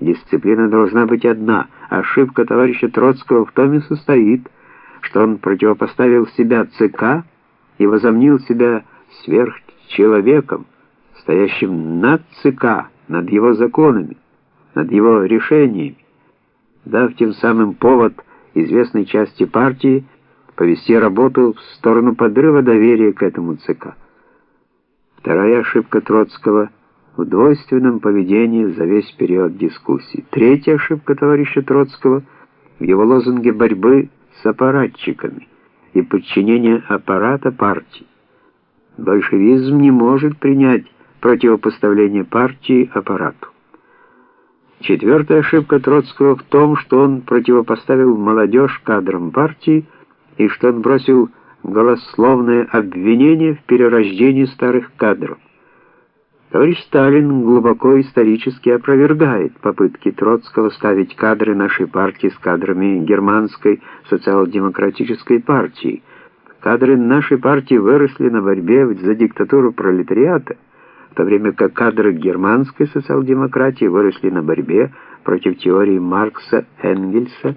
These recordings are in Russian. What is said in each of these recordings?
Дисциплина должна быть одна. Ошибка товарища Троцкого в том и состоит, что он противопоставил себя ЦК и возомнил себя сверхчеловеком, стоящим над ЦК, над его законами, над его решениями, дав тем самым повод известной части партии повести работу в сторону подрыва доверия к этому ЦК. Вторая ошибка Троцкого в двойственном поведении за весь период дискуссий. Третья ошибка товарища Троцкого в его лозунге борьбы с аппаратчиками и подчинения аппарата партии. Большевизм не может принять противопоставление партии аппарату. Четвертая ошибка Троцкого в том, что он противопоставил молодежь кадрам партии и что он бросил голословное обвинение в перерождении старых кадров. Товарищ Сталин глубоко исторически опровергает попытки Троцкого ставить кадры нашей партии с кадрами германской социал-демократической партии. Кадры нашей партии выросли на борьбе за диктатуру пролетариата, в то время как кадры германской социал-демократии выросли на борьбе против теории Маркса Энгельса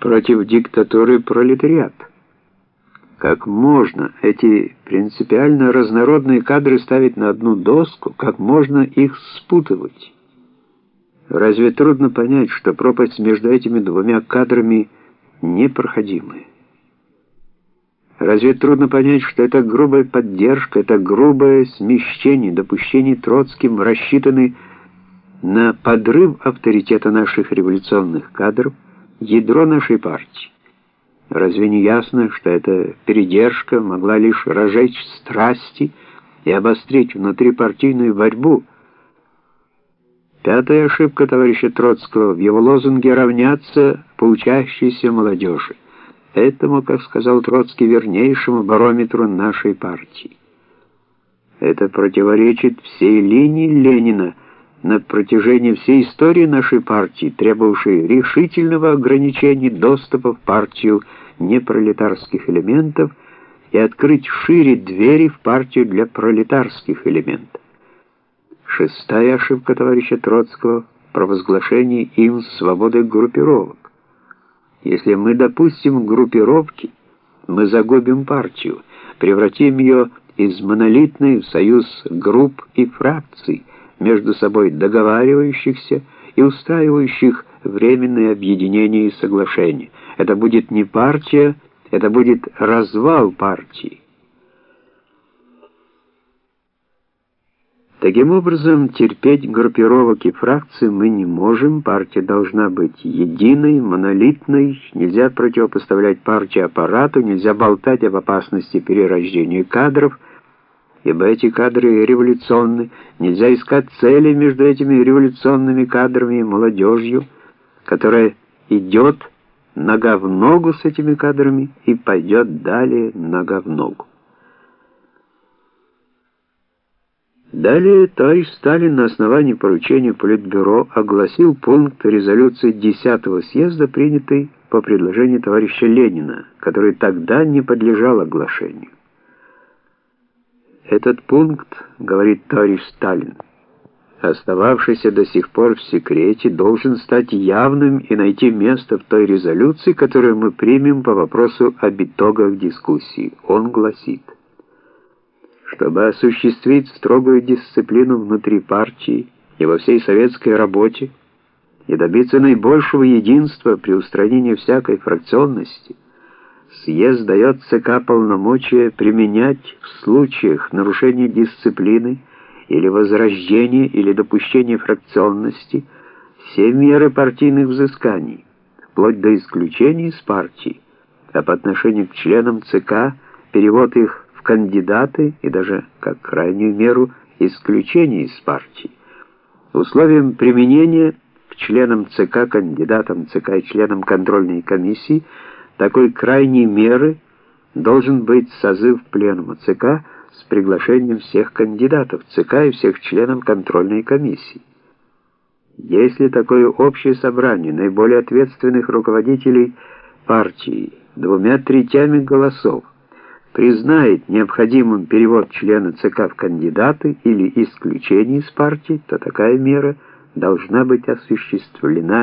против диктатуры пролетариата. Как можно эти принципиально разнородные кадры ставить на одну доску, как можно их спутывать? Разве трудно понять, что пропасть между этими двумя кадрами непроходимая? Разве трудно понять, что это грубая поддержка, это грубое смещение, допущение Троцким рассчитаны на подрыв авторитета наших революционных кадров, ядро нашей партии? Разве не ясно, что эта передержка могла лишь разжечь страсти и обострить внутрипартийную борьбу? Пятая ошибка товарища Троцкого в его лозунге равняться по учащейся молодежи. Этому, как сказал Троцкий, вернейшему барометру нашей партии. Это противоречит всей линии Ленина на протяжении всей истории нашей партии, требовавшей решительного ограничения доступа в партию непролетарских элементов и открыть шире двери в партию для пролетарских элементов. Шестая ошибка товарища Троцкого – провозглашение им свободы группировок. Если мы допустим группировки, мы загубим партию, превратим ее из монолитной в союз групп и фракций, между собой договаривающихся и устраивающих временные объединения и соглашения. Это будет не партия, это будет развал партии. Таким образом, терпеть группировок и фракций мы не можем. Партия должна быть единой, монолитной. Нельзя противопоставлять партии аппарату, нельзя болтать об опасности перерождения кадров, ибо эти кадры революционны. Нельзя искать цели между этими революционными кадрами и молодежью, которая идет нога в ногу с этими кадрами и пойдет далее нога в ногу. Далее товарищ Сталин на основании поручения Политбюро огласил пункт резолюции 10-го съезда, принятой по предложению товарища Ленина, который тогда не подлежал оглашению. Этот пункт, говорит товарищ Сталин, остававшийся до сих пор в секрете, должен стать явным и найти место в той резолюции, которую мы примем по вопросу об итогах дискуссии. Он гласит, чтобы осуществить строгую дисциплину внутри партии и во всей советской работе и добиться наибольшего единства при устранении всякой фракционности, съезд дает ЦК полномочия применять в случаях нарушения дисциплины или возрождения или допущения фракционности все меры партийных взысканий, вплоть до исключения из партии, а по отношению к членам ЦК перевод их в кандидаты и даже, как крайнюю меру, исключение из партии. Условием применения к членам ЦК, кандидатам ЦК и членам контрольной комиссии такой крайней меры должен быть созыв пленума ЦК с приглашением всех кандидатов ЦК и всех членов контрольной комиссии. Если такое общее собрание наиболее ответственных руководителей партии двумя третями голосов признает необходимым перевод члена ЦК в кандидаты или исключение из партии, то такая мера должна быть осуществлена